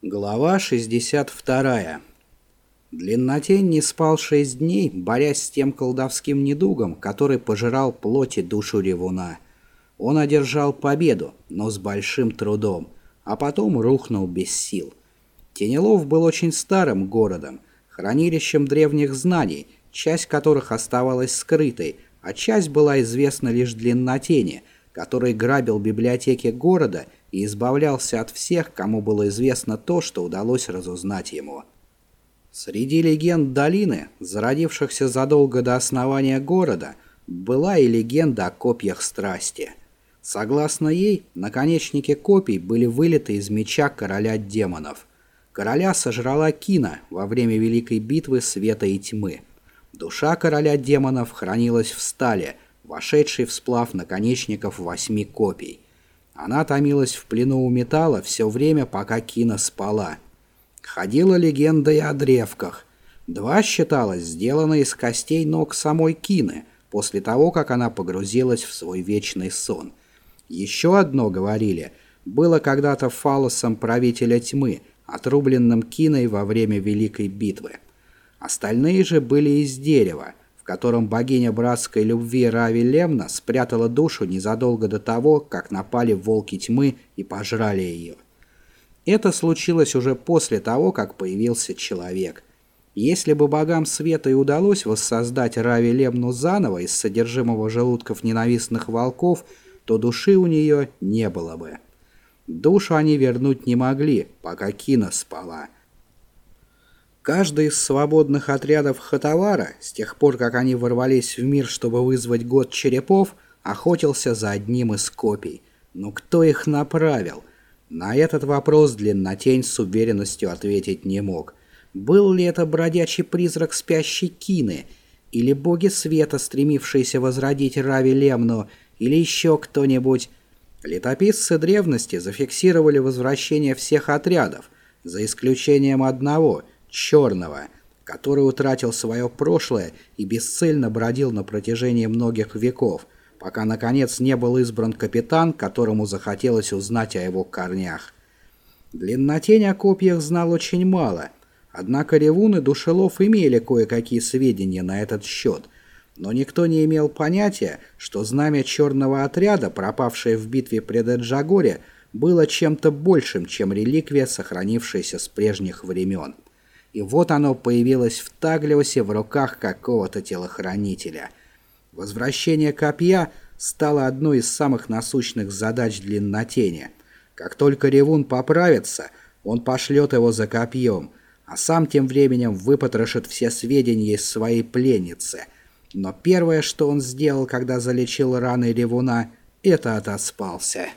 Глава 62. Длиннотень не спал шесть дней, борясь с тем колдовским недугом, который пожирал плоть и душу ревуна. Он одержал победу, но с большим трудом, а потом рухнул без сил. Тенелов был очень старым городом, хранилищем древних знаний, часть которых оставалась скрытой, а часть была известна лишь длиннотени, который грабил библиотеки города и избавлялся от всех, кому было известно то, что удалось разузнать ему. Среди легенд долины, зародившихся задолго до основания города, была и легенда о копьях страсти. Согласно ей, наконечники копий были вылиты из меча короля демонов. Короля сожрала Кина во время Великой битвы света и тьмы. Душа короля демонов хранилась в стале, вошедшей в сплав наконечников восьми копий. Она томилась в плену у металла все время, пока Кина спала. Ходила легенда и о древках. Два считалось сделано из костей ног самой Кины, после того, как она погрузилась в свой вечный сон. Еще одно, говорили, было когда-то фалосом правителя тьмы, отрубленным Киной во время Великой битвы. Остальные же были из дерева, котором богиня братской любви Рави Лемна спрятала душу незадолго до того, как напали волки тьмы и пожрали ее. Это случилось уже после того, как появился человек. Если бы богам света и удалось воссоздать Рави Лемну заново из содержимого желудков ненавистных волков, то души у нее не было бы. Душу они вернуть не могли, пока Кина спала – Каждый из свободных отрядов Хатавара, с тех пор, как они ворвались в мир, чтобы вызвать год черепов, охотился за одним из копий. Но кто их направил? На этот вопрос Длиннотень с уверенностью ответить не мог. Был ли это бродячий призрак спящей Кины, или боги света, стремившиеся возродить Рави Лемну, или еще кто-нибудь? Летописцы древности зафиксировали возвращение всех отрядов, за исключением одного — черного, который утратил свое прошлое и бесцельно бродил на протяжении многих веков, пока наконец не был избран капитан, которому захотелось узнать о его корнях. Длиннотень о копьях знал очень мало, однако Ревун и Душелов имели кое-какие сведения на этот счет, но никто не имел понятия, что знамя черного отряда, пропавшее в битве при Деджагоре, было чем-то большим, чем реликвия, сохранившаяся с прежних времен и вот оно появилось в Таглиосе в руках какого-то телохранителя. Возвращение копья стало одной из самых насущных задач длиннотения. Как только Ревун поправится, он пошлет его за копьем, а сам тем временем выпотрошит все сведения из своей пленницы. Но первое, что он сделал, когда залечил раны Ревуна, это отоспался.